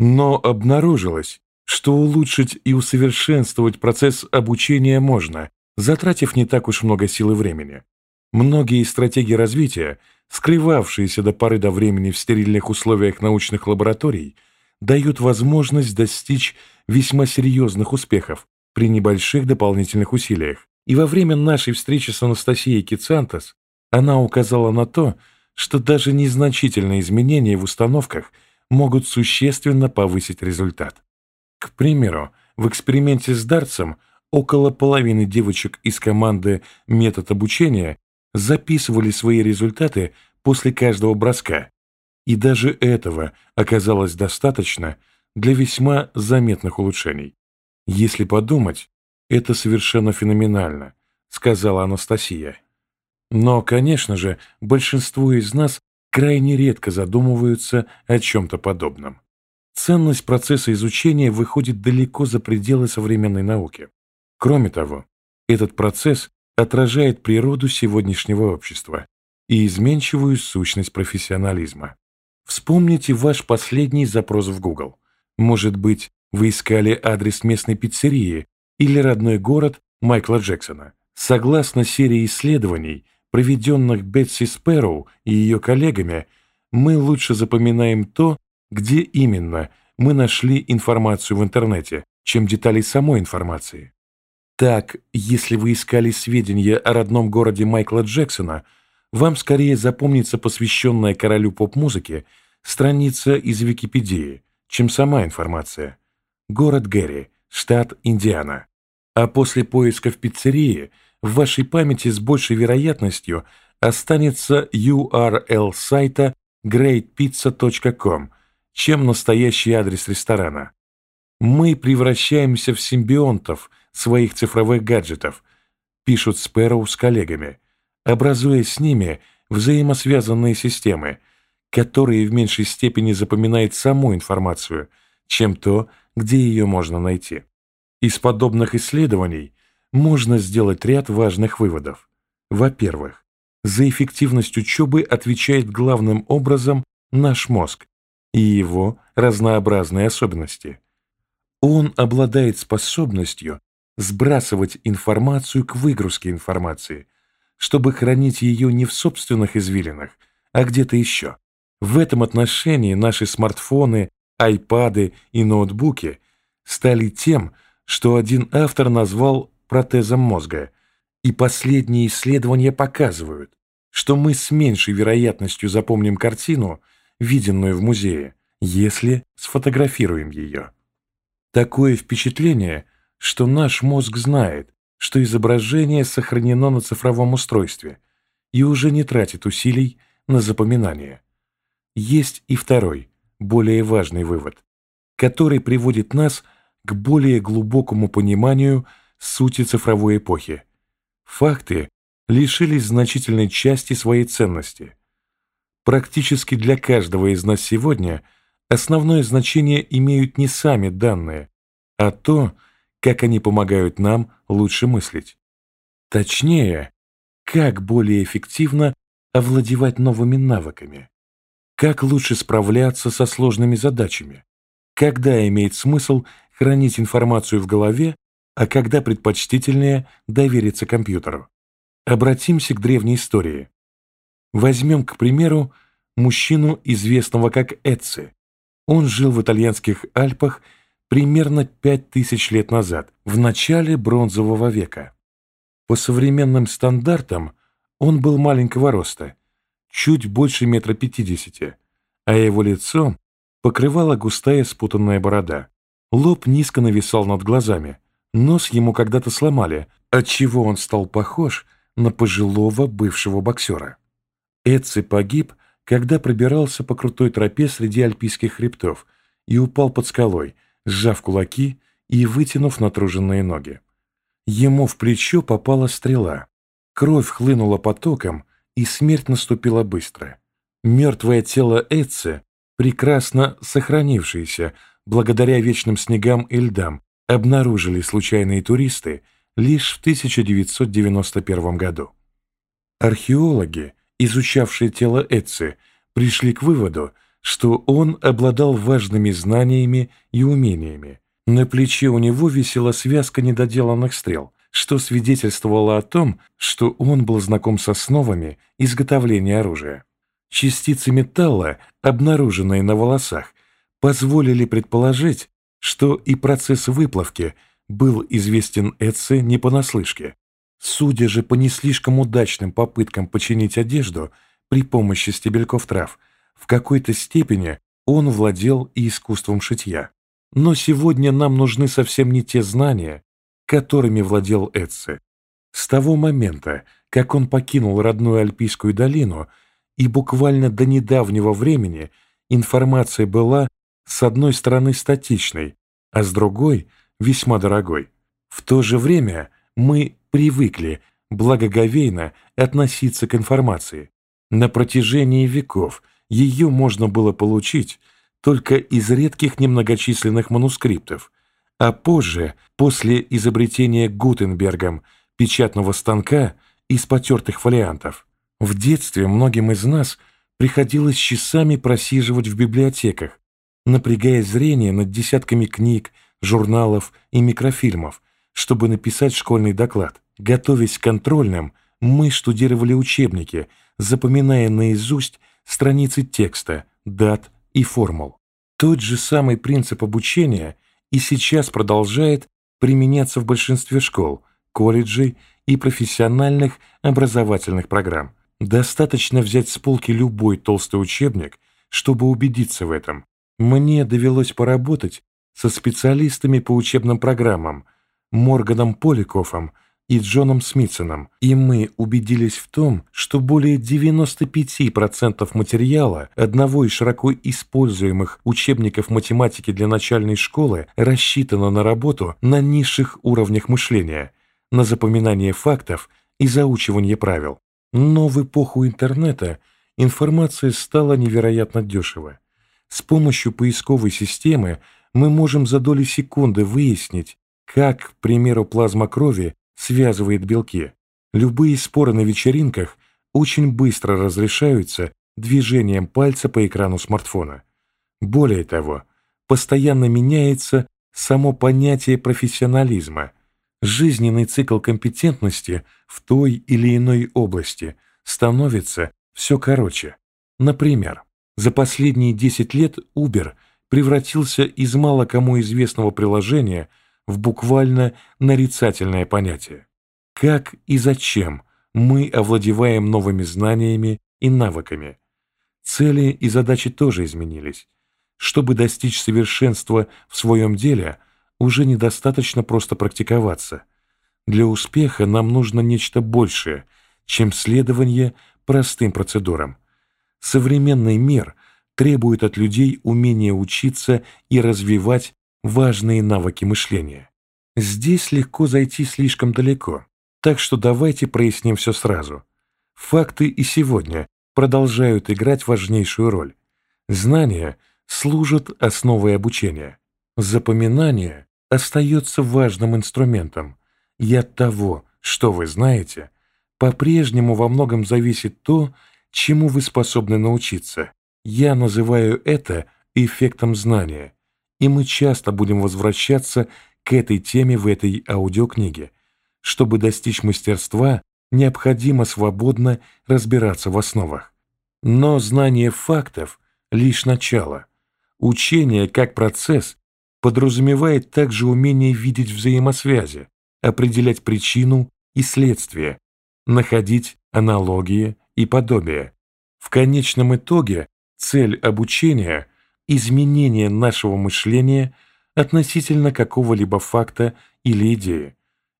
Но обнаружилось, что улучшить и усовершенствовать процесс обучения можно, затратив не так уж много сил и времени. Многие стратегии развития, скрывавшиеся до поры до времени в стерильных условиях научных лабораторий, дают возможность достичь весьма серьезных успехов при небольших дополнительных усилиях. И во время нашей встречи с Анастасией Кицантос она указала на то, что даже незначительные изменения в установках могут существенно повысить результат. К примеру, в эксперименте с Дартсом около половины девочек из команды «Метод обучения» записывали свои результаты после каждого броска, и даже этого оказалось достаточно для весьма заметных улучшений. Если подумать, это совершенно феноменально, сказала Анастасия. Но, конечно же, большинство из нас крайне редко задумываются о чем-то подобном. Ценность процесса изучения выходит далеко за пределы современной науки. Кроме того, этот процесс отражает природу сегодняшнего общества и изменчивую сущность профессионализма. Вспомните ваш последний запрос в Google. Может быть, вы искали адрес местной пиццерии или родной город Майкла Джексона. Согласно серии исследований, проведенных Бетси Спэроу и ее коллегами, мы лучше запоминаем то, где именно мы нашли информацию в интернете, чем детали самой информации. Так, если вы искали сведения о родном городе Майкла Джексона, вам скорее запомнится посвященная королю поп-музыки страница из Википедии, чем сама информация. Город Гэри, штат Индиана. А после поиска в пиццерии – в вашей памяти с большей вероятностью останется URL сайта greatpizza.com, чем настоящий адрес ресторана. Мы превращаемся в симбионтов своих цифровых гаджетов, пишут Sparrow с коллегами, образуя с ними взаимосвязанные системы, которые в меньшей степени запоминают саму информацию, чем то, где ее можно найти. Из подобных исследований можно сделать ряд важных выводов. Во-первых, за эффективность учебы отвечает главным образом наш мозг и его разнообразные особенности. Он обладает способностью сбрасывать информацию к выгрузке информации, чтобы хранить ее не в собственных извилинах, а где-то еще. В этом отношении наши смартфоны, айпады и ноутбуки стали тем, что один автор назвал протезом мозга, и последние исследования показывают, что мы с меньшей вероятностью запомним картину, виденную в музее, если сфотографируем ее. Такое впечатление, что наш мозг знает, что изображение сохранено на цифровом устройстве и уже не тратит усилий на запоминание. Есть и второй, более важный вывод, который приводит нас к более глубокому пониманию сути цифровой эпохи. Факты лишились значительной части своей ценности. Практически для каждого из нас сегодня основное значение имеют не сами данные, а то, как они помогают нам лучше мыслить. Точнее, как более эффективно овладевать новыми навыками, как лучше справляться со сложными задачами, когда имеет смысл хранить информацию в голове, а когда предпочтительнее довериться компьютеру. Обратимся к древней истории. Возьмем, к примеру, мужчину, известного как Эцци. Он жил в итальянских Альпах примерно 5000 лет назад, в начале бронзового века. По современным стандартам он был маленького роста, чуть больше метра пятидесяти, а его лицо покрывала густая спутанная борода. Лоб низко нависал над глазами, Нос ему когда-то сломали, отчего он стал похож на пожилого бывшего боксера. Эци погиб, когда пробирался по крутой тропе среди альпийских хребтов и упал под скалой, сжав кулаки и вытянув натруженные ноги. Ему в плечо попала стрела. Кровь хлынула потоком, и смерть наступила быстро. Мертвое тело Эци, прекрасно сохранившееся благодаря вечным снегам и льдам, обнаружили случайные туристы лишь в 1991 году. Археологи, изучавшие тело Эци, пришли к выводу, что он обладал важными знаниями и умениями. На плече у него висела связка недоделанных стрел, что свидетельствовало о том, что он был знаком с основами изготовления оружия. Частицы металла, обнаруженные на волосах, позволили предположить, что и процесс выплавки был известен Эдсе не понаслышке. Судя же по не слишком удачным попыткам починить одежду при помощи стебельков трав, в какой-то степени он владел и искусством шитья. Но сегодня нам нужны совсем не те знания, которыми владел Эдсе. С того момента, как он покинул родную Альпийскую долину, и буквально до недавнего времени информация была с одной стороны статичной, а с другой – весьма дорогой. В то же время мы привыкли благоговейно относиться к информации. На протяжении веков ее можно было получить только из редких немногочисленных манускриптов, а позже, после изобретения Гутенбергом печатного станка из потертых фолиантов. В детстве многим из нас приходилось часами просиживать в библиотеках, напрягая зрение над десятками книг, журналов и микрофильмов, чтобы написать школьный доклад. Готовясь к контрольным, мы штудировали учебники, запоминая наизусть страницы текста, дат и формул. Тот же самый принцип обучения и сейчас продолжает применяться в большинстве школ, колледжей и профессиональных образовательных программ. Достаточно взять с полки любой толстый учебник, чтобы убедиться в этом. Мне довелось поработать со специалистами по учебным программам Морганом Поликофом и Джоном Смитсоном, и мы убедились в том, что более 95% материала одного из широко используемых учебников математики для начальной школы рассчитано на работу на низших уровнях мышления, на запоминание фактов и заучивание правил. Но в эпоху интернета информация стала невероятно дешево. С помощью поисковой системы мы можем за доли секунды выяснить, как, к примеру, плазма крови связывает белки. Любые споры на вечеринках очень быстро разрешаются движением пальца по экрану смартфона. Более того, постоянно меняется само понятие профессионализма. Жизненный цикл компетентности в той или иной области становится все короче. Например, за последние 10 лет Uber превратился из мало кому известного приложения в буквально нарицательное понятие. Как и зачем мы овладеваем новыми знаниями и навыками? Цели и задачи тоже изменились. Чтобы достичь совершенства в своем деле, уже недостаточно просто практиковаться. Для успеха нам нужно нечто большее, чем следование простым процедурам. Современный мир требует от людей умения учиться и развивать важные навыки мышления. Здесь легко зайти слишком далеко, так что давайте проясним все сразу. Факты и сегодня продолжают играть важнейшую роль. Знания служат основой обучения. Запоминание остается важным инструментом, и от того, что вы знаете, по-прежнему во многом зависит то, чему вы способны научиться. Я называю это эффектом знания, и мы часто будем возвращаться к этой теме в этой аудиокниге. Чтобы достичь мастерства, необходимо свободно разбираться в основах. Но знание фактов – лишь начало. Учение как процесс подразумевает также умение видеть взаимосвязи, определять причину и следствие, находить аналогии и подобие. В конечном итоге цель обучения – изменение нашего мышления относительно какого-либо факта или идеи.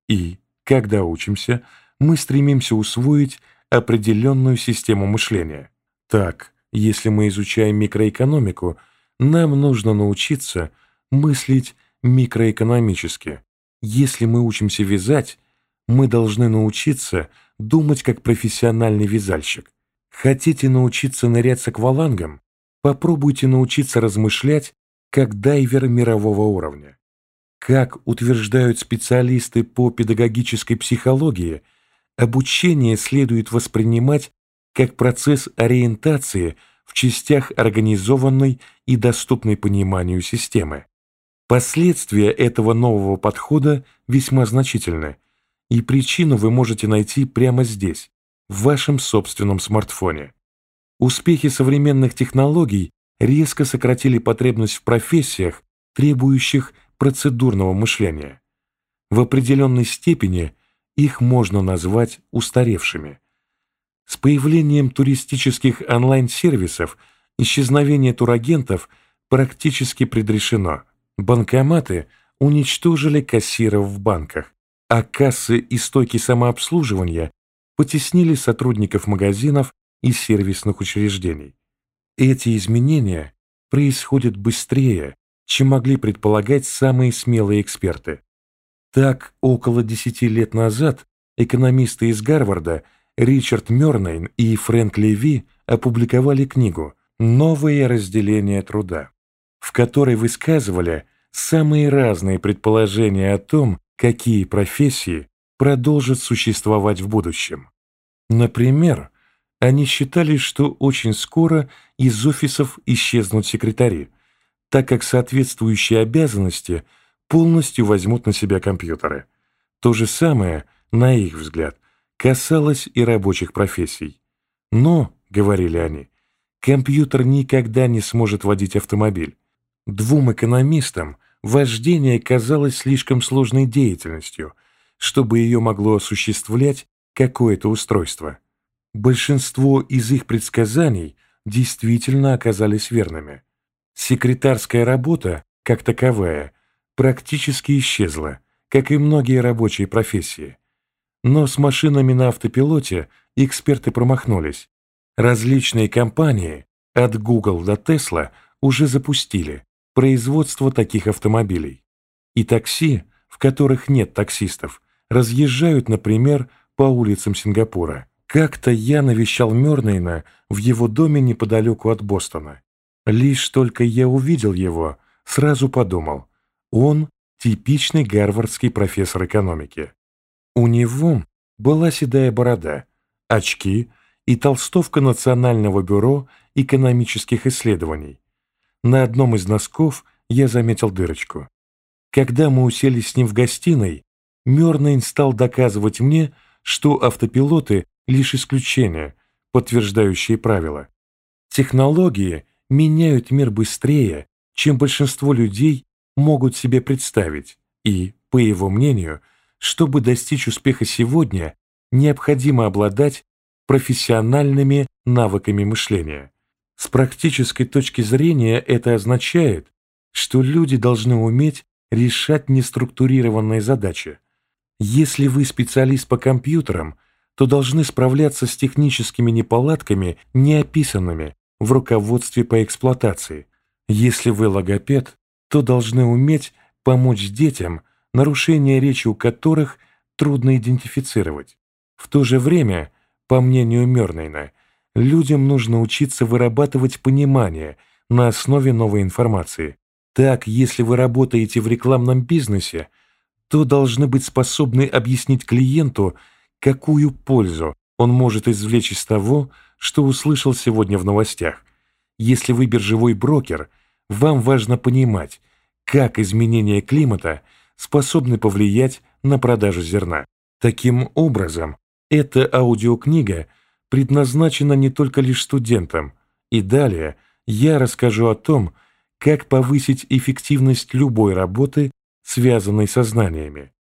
И, когда учимся, мы стремимся усвоить определенную систему мышления. Так, если мы изучаем микроэкономику, нам нужно научиться мыслить микроэкономически. Если мы учимся вязать, мы должны научиться думать как профессиональный вязальщик. Хотите научиться нырять с аквалангом? Попробуйте научиться размышлять как дайвер мирового уровня. Как утверждают специалисты по педагогической психологии, обучение следует воспринимать как процесс ориентации в частях организованной и доступной пониманию системы. Последствия этого нового подхода весьма значительны, и причину вы можете найти прямо здесь, в вашем собственном смартфоне. Успехи современных технологий резко сократили потребность в профессиях, требующих процедурного мышления. В определенной степени их можно назвать устаревшими. С появлением туристических онлайн-сервисов исчезновение турагентов практически предрешено – Банкоматы уничтожили кассиров в банках, а кассы и стойки самообслуживания потеснили сотрудников магазинов и сервисных учреждений. Эти изменения происходят быстрее, чем могли предполагать самые смелые эксперты. Так, около 10 лет назад экономисты из Гарварда Ричард Мёрнейн и Фрэнк Леви опубликовали книгу «Новое разделение труда», в которой высказывали самые разные предположения о том, какие профессии продолжат существовать в будущем. Например, они считали, что очень скоро из офисов исчезнут секретари, так как соответствующие обязанности полностью возьмут на себя компьютеры. То же самое, на их взгляд, касалось и рабочих профессий. Но, говорили они, компьютер никогда не сможет водить автомобиль, Двум экономистам вождение казалось слишком сложной деятельностью, чтобы ее могло осуществлять какое-то устройство. Большинство из их предсказаний действительно оказались верными. Секретарская работа, как таковая, практически исчезла, как и многие рабочие профессии. Но с машинами на автопилоте эксперты промахнулись. Различные компании, от Google до Tesla, уже запустили, производство таких автомобилей. И такси, в которых нет таксистов, разъезжают, например, по улицам Сингапура. Как-то я навещал Мёрнейна в его доме неподалеку от Бостона. Лишь только я увидел его, сразу подумал, он типичный гарвардский профессор экономики. У него была седая борода, очки и толстовка Национального бюро экономических исследований, на одном из носков я заметил дырочку. Когда мы уселись с ним в гостиной, Мёрнейн стал доказывать мне, что автопилоты — лишь исключение, подтверждающие правила. Технологии меняют мир быстрее, чем большинство людей могут себе представить, и, по его мнению, чтобы достичь успеха сегодня, необходимо обладать профессиональными навыками мышления. С практической точки зрения это означает, что люди должны уметь решать неструктурированные задачи. Если вы специалист по компьютерам, то должны справляться с техническими неполадками, не описанными в руководстве по эксплуатации. Если вы логопед, то должны уметь помочь детям, нарушения речи у которых трудно идентифицировать. В то же время, по мнению Мёрнейна, людям нужно учиться вырабатывать понимание на основе новой информации. Так, если вы работаете в рекламном бизнесе, то должны быть способны объяснить клиенту, какую пользу он может извлечь из того, что услышал сегодня в новостях. Если вы биржевой брокер, вам важно понимать, как изменения климата способны повлиять на продажу зерна. Таким образом, эта аудиокнига – предназначена не только лишь студентам, и далее я расскажу о том, как повысить эффективность любой работы, связанной со знаниями.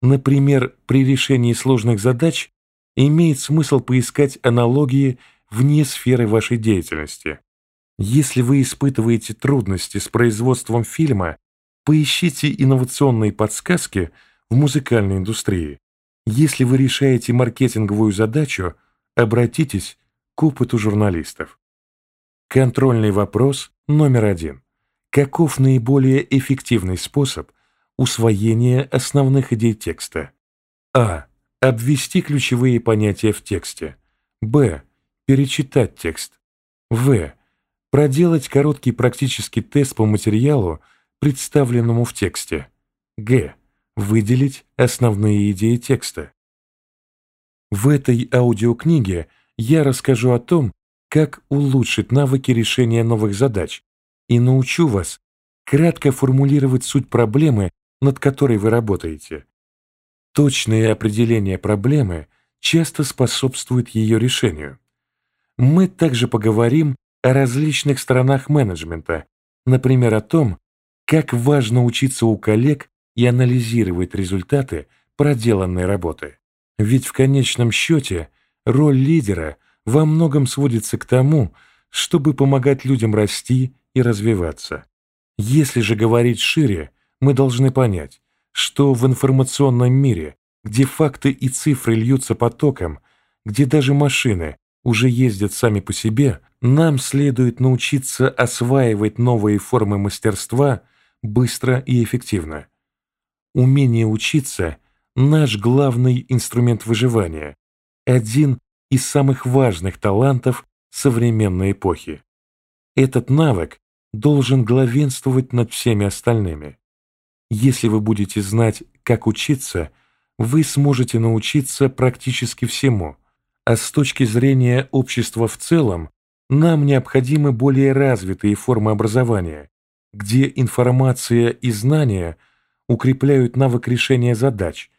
Например, при решении сложных задач имеет смысл поискать аналогии вне сферы вашей деятельности. Если вы испытываете трудности с производством фильма, поищите инновационные подсказки в музыкальной индустрии. Если вы решаете маркетинговую задачу – Обратитесь к опыту журналистов. Контрольный вопрос номер один. Каков наиболее эффективный способ усвоения основных идей текста? А. Обвести ключевые понятия в тексте. Б. Перечитать текст. В. Проделать короткий практический тест по материалу, представленному в тексте. Г. Выделить основные идеи текста. В этой аудиокниге я расскажу о том, как улучшить навыки решения новых задач и научу вас кратко формулировать суть проблемы, над которой вы работаете. Точное определение проблемы часто способствует ее решению. Мы также поговорим о различных сторонах менеджмента, например, о том, как важно учиться у коллег и анализировать результаты проделанной работы. Ведь в конечном счете роль лидера во многом сводится к тому, чтобы помогать людям расти и развиваться. Если же говорить шире, мы должны понять, что в информационном мире, где факты и цифры льются потоком, где даже машины уже ездят сами по себе, нам следует научиться осваивать новые формы мастерства быстро и эффективно. Умение учиться – наш главный инструмент выживания, один из самых важных талантов современной эпохи. Этот навык должен главенствовать над всеми остальными. Если вы будете знать, как учиться, вы сможете научиться практически всему, а с точки зрения общества в целом, нам необходимы более развитые формы образования, где информация и знания укрепляют навык решения задач,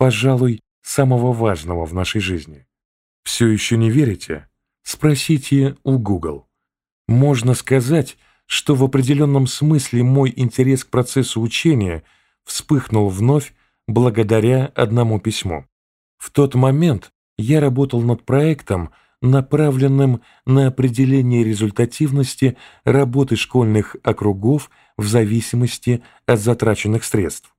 пожалуй, самого важного в нашей жизни. Все еще не верите? Спросите у Google. Можно сказать, что в определенном смысле мой интерес к процессу учения вспыхнул вновь благодаря одному письму. В тот момент я работал над проектом, направленным на определение результативности работы школьных округов в зависимости от затраченных средств.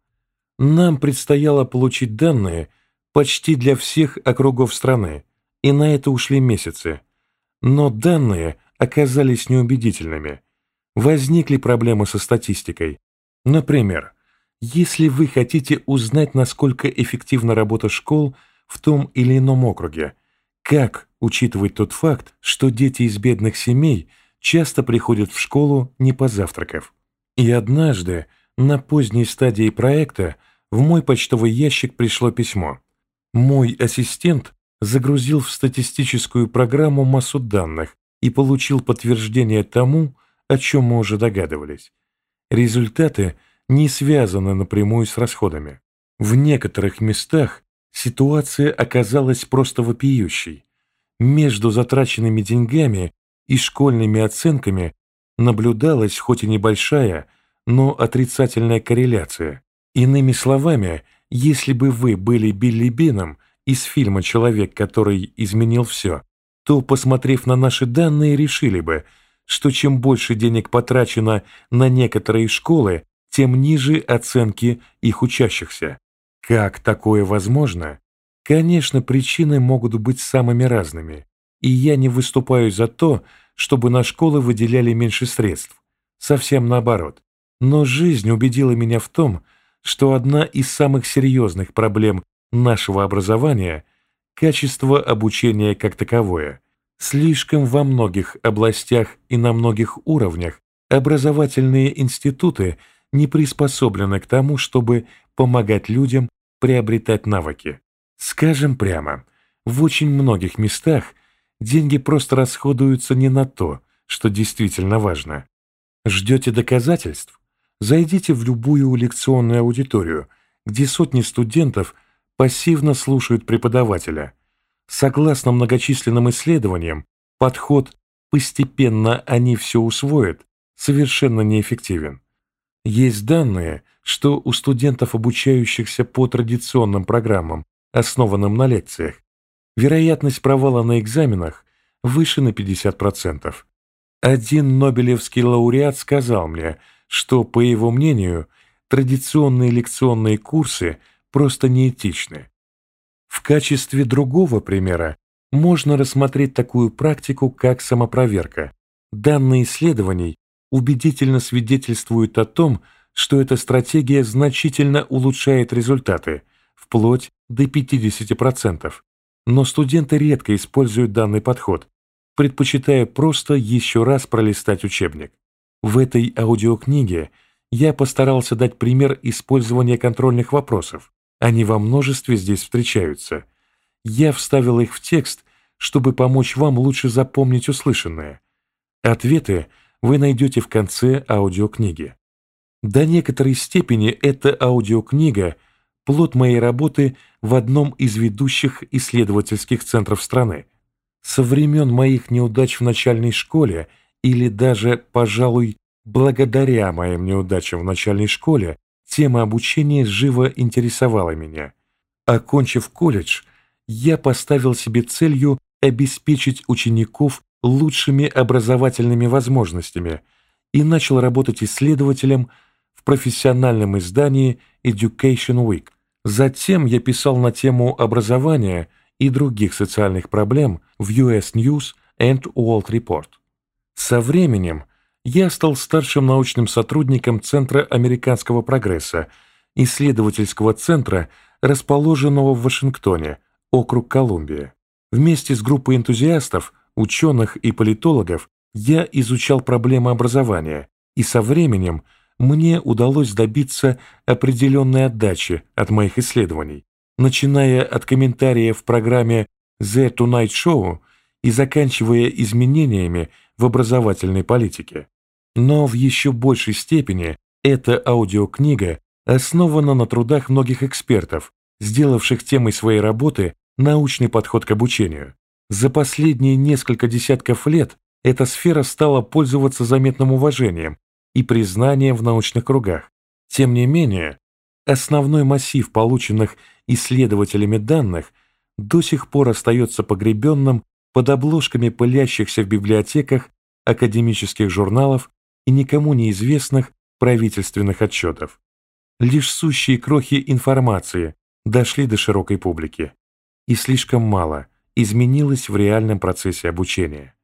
Нам предстояло получить данные почти для всех округов страны, и на это ушли месяцы. Но данные оказались неубедительными – возникли проблемы со статистикой. Например, если вы хотите узнать, насколько эффективна работа школ в том или ином округе, как учитывать тот факт, что дети из бедных семей часто приходят в школу не позавтракав. И однажды, на поздней стадии проекта, в мой почтовый ящик пришло письмо. Мой ассистент загрузил в статистическую программу массу данных и получил подтверждение тому, о чем мы уже догадывались. Результаты не связаны напрямую с расходами. В некоторых местах ситуация оказалась просто вопиющей. Между затраченными деньгами и школьными оценками наблюдалась хоть и небольшая, но отрицательная корреляция. Иными словами, если бы вы были Билли Бином из фильма «Человек, который изменил все», то, посмотрев на наши данные, решили бы – что чем больше денег потрачено на некоторые школы, тем ниже оценки их учащихся. Как такое возможно? Конечно, причины могут быть самыми разными, и я не выступаю за то, чтобы на школы выделяли меньше средств. Совсем наоборот. Но жизнь убедила меня в том, что одна из самых серьезных проблем нашего образования – качество обучения как таковое – Слишком во многих областях и на многих уровнях образовательные институты не приспособлены к тому, чтобы помогать людям приобретать навыки. Скажем прямо, в очень многих местах деньги просто расходуются не на то, что действительно важно. Ждете доказательств? Зайдите в любую лекционную аудиторию, где сотни студентов пассивно слушают преподавателя – Согласно многочисленным исследованиям, подход «постепенно они все усвоят» совершенно неэффективен. Есть данные, что у студентов, обучающихся по традиционным программам, основанным на лекциях, вероятность провала на экзаменах выше на 50%. Один Нобелевский лауреат сказал мне, что, по его мнению, традиционные лекционные курсы просто неэтичны. В качестве другого примера можно рассмотреть такую практику, как самопроверка. Данные исследований убедительно свидетельствуют о том, что эта стратегия значительно улучшает результаты, вплоть до 50%. Но студенты редко используют данный подход, предпочитая просто еще раз пролистать учебник. В этой аудиокниге я постарался дать пример использования контрольных вопросов, они во множестве здесь встречаются. Я вставил их в текст, чтобы помочь вам лучше запомнить услышанное. Ответы вы найдете в конце аудиокниги. До некоторой степени эта аудиокнига – плод моей работы в одном из ведущих исследовательских центров страны. Со времен моих неудач в начальной школе или даже, пожалуй, благодаря моим неудачам в начальной школе, тема обучения живо интересовала меня. Окончив колледж, я поставил себе целью обеспечить учеников лучшими образовательными возможностями и начал работать исследователем в профессиональном издании Education Week. Затем я писал на тему образования и других социальных проблем в US News and World Report. Со временем я стал старшим научным сотрудником Центра американского прогресса, исследовательского центра, расположенного в Вашингтоне, округ Колумбия. Вместе с группой энтузиастов, ученых и политологов я изучал проблемы образования, и со временем мне удалось добиться определенной отдачи от моих исследований, начиная от комментариев в программе The Tonight Show и заканчивая изменениями в образовательной политике. Но в еще большей степени эта аудиокнига основана на трудах многих экспертов, сделавших темой своей работы научный подход к обучению. За последние несколько десятков лет эта сфера стала пользоваться заметным уважением и признанием в научных кругах. Тем не менее, основной массив полученных исследователями данных до сих пор остается погребенным под обложками пылящихся в библиотеках академических журналов и никому неизвестных правительственных отчетов. Лишь сущие крохи информации дошли до широкой публики и слишком мало изменилось в реальном процессе обучения.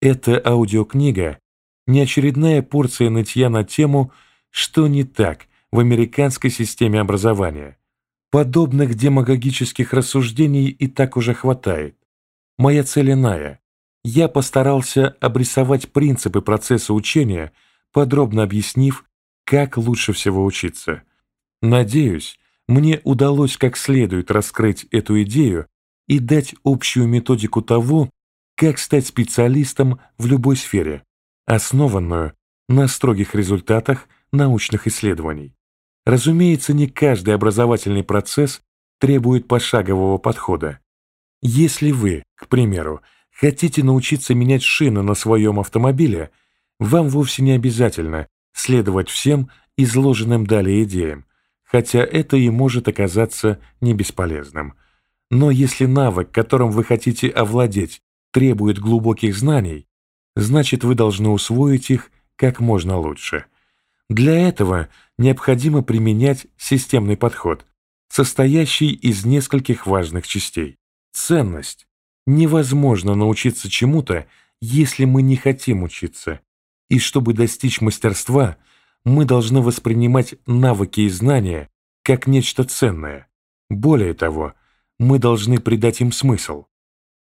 Эта аудиокнига – не очередная порция нытья на тему «Что не так в американской системе образования?». Подобных демагогических рассуждений и так уже хватает. Моя цель иная. Я постарался обрисовать принципы процесса учения, подробно объяснив, как лучше всего учиться. Надеюсь, мне удалось как следует раскрыть эту идею и дать общую методику того, как стать специалистом в любой сфере, основанную на строгих результатах научных исследований. Разумеется, не каждый образовательный процесс требует пошагового подхода. Если вы, к примеру, хотите научиться менять шины на своем автомобиле, вам вовсе не обязательно следовать всем изложенным далее идеям, хотя это и может оказаться не бесполезным. Но если навык, которым вы хотите овладеть, требует глубоких знаний, значит вы должны усвоить их как можно лучше. Для этого необходимо применять системный подход, состоящий из нескольких важных частей. Ценность. Невозможно научиться чему-то, если мы не хотим учиться. И чтобы достичь мастерства – мы должны воспринимать навыки и знания как нечто ценное. Более того, мы должны придать им смысл.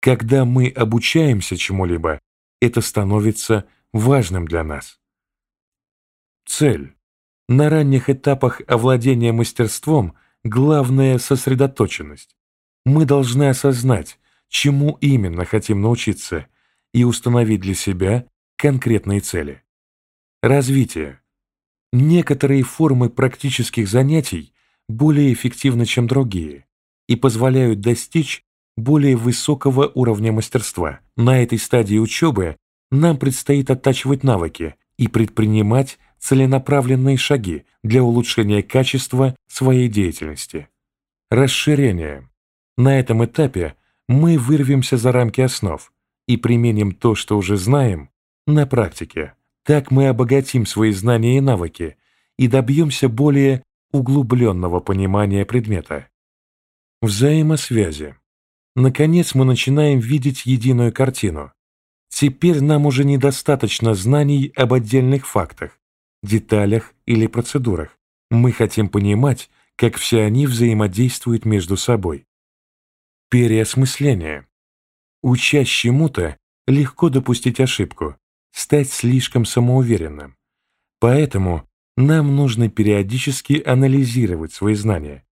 Когда мы обучаемся чему-либо, это становится важным для нас. Цель. На ранних этапах овладения мастерством главная сосредоточенность. Мы должны осознать, чему именно хотим научиться, и установить для себя конкретные цели. Развитие. Некоторые формы практических занятий более эффективны, чем другие, и позволяют достичь более высокого уровня мастерства. На этой стадии учебы нам предстоит оттачивать навыки и предпринимать целенаправленные шаги для улучшения качества своей деятельности. Расширение. На этом этапе мы вырвемся за рамки основ и применим то, что уже знаем, на практике. Так мы обогатим свои знания и навыки и добьемся более углубленного понимания предмета. Взаимосвязи. Наконец мы начинаем видеть единую картину. Теперь нам уже недостаточно знаний об отдельных фактах, деталях или процедурах. Мы хотим понимать, как все они взаимодействуют между собой. Переосмысление. Учась чему-то, легко допустить ошибку, стать слишком самоуверенным. Поэтому нам нужно периодически анализировать свои знания,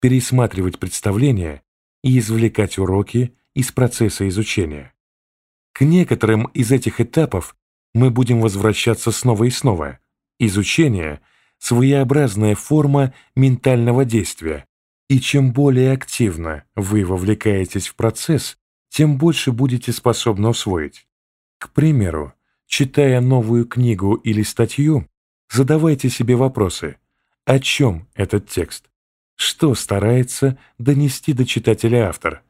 пересматривать представления и извлекать уроки из процесса изучения. К некоторым из этих этапов мы будем возвращаться снова и снова. Изучение – своеобразная форма ментального действия, и чем более активно вы вовлекаетесь в процесс, тем больше будете способны усвоить. К примеру, читая новую книгу или статью, задавайте себе вопросы. О чем этот текст? Что старается донести до читателя автор?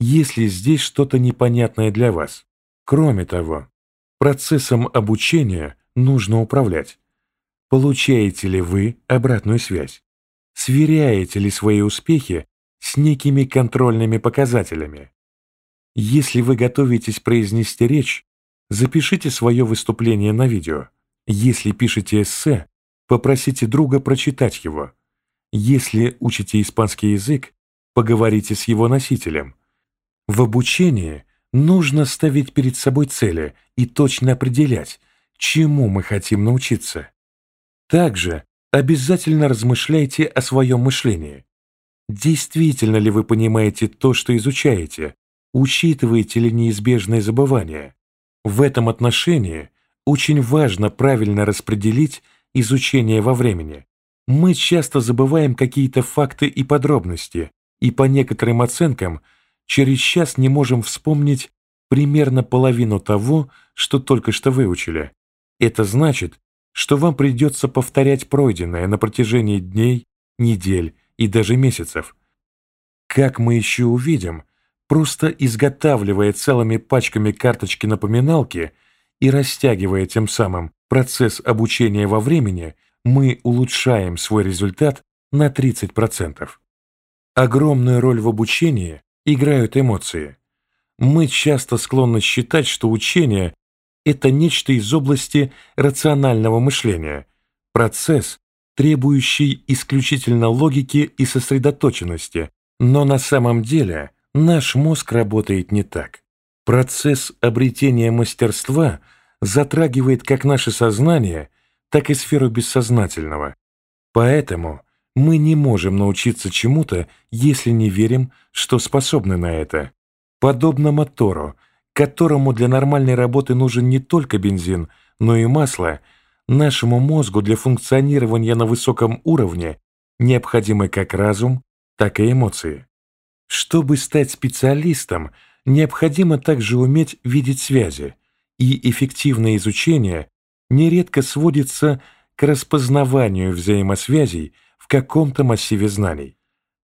Есть ли здесь что-то непонятное для вас? Кроме того, процессом обучения нужно управлять. Получаете ли вы обратную связь? Сверяете ли свои успехи с некими контрольными показателями? Если вы готовитесь произнести речь, запишите свое выступление на видео. Если пишете эссе, попросите друга прочитать его. Если учите испанский язык, поговорите с его носителем. В обучении нужно ставить перед собой цели и точно определять, чему мы хотим научиться. Также обязательно размышляйте о своем мышлении. Действительно ли вы понимаете то, что изучаете? Учитываете ли неизбежное забывание? В этом отношении очень важно правильно распределить изучение во времени. Мы часто забываем какие-то факты и подробности, и по некоторым оценкам через час не можем вспомнить примерно половину того, что только что выучили. Это значит, что вам придется повторять пройденное на протяжении дней, недель и даже месяцев. Как мы еще увидим, просто изготавливая целыми пачками карточки-напоминалки и растягивая тем самым процесс обучения во времени, мы улучшаем свой результат на 30%. Огромную роль в обучении играют эмоции. Мы часто склонны считать, что учение – это нечто из области рационального мышления, процесс, требующий исключительно логики и сосредоточенности, но на самом деле наш мозг работает не так. Процесс обретения мастерства затрагивает как наше сознание, так и сферу бессознательного. Поэтому мы не можем научиться чему-то, если не верим, что способны на это. Подобно мотору, которому для нормальной работы нужен не только бензин, но и масло, нашему мозгу для функционирования на высоком уровне необходимы как разум, так и эмоции. Чтобы стать специалистом, необходимо также уметь видеть связи, и эффективное изучение нередко сводится к распознаванию взаимосвязей в каком-то массиве знаний.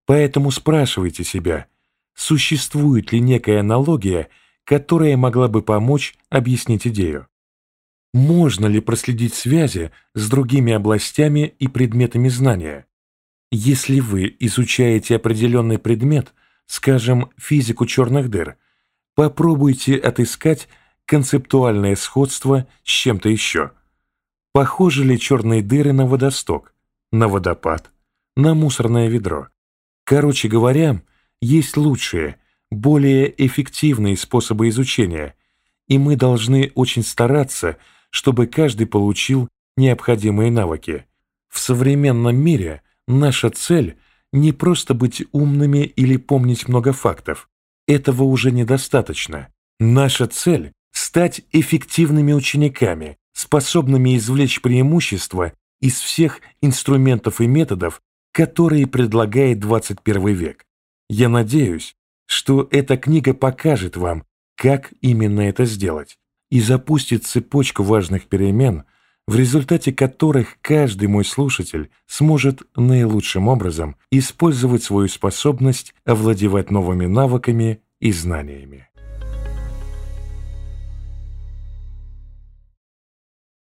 Поэтому спрашивайте себя, существует ли некая аналогия, которая могла бы помочь объяснить идею. Можно ли проследить связи с другими областями и предметами знания? Если вы изучаете определенный предмет, скажем, физику черных дыр, попробуйте отыскать концептуальное сходство с чем-то еще. Похожи ли черные дыры на водосток, на водопад, на мусорное ведро? Короче говоря, есть лучшие, более эффективные способы изучения, и мы должны очень стараться, чтобы каждый получил необходимые навыки. В современном мире наша цель не просто быть умными или помнить много фактов. Этого уже недостаточно. Наша цель – стать эффективными учениками, способными извлечь преимущества из всех инструментов и методов, которые предлагает 21 век. Я надеюсь, что эта книга покажет вам, как именно это сделать, и запустит цепочку важных перемен, в результате которых каждый мой слушатель сможет наилучшим образом использовать свою способность овладевать новыми навыками и знаниями.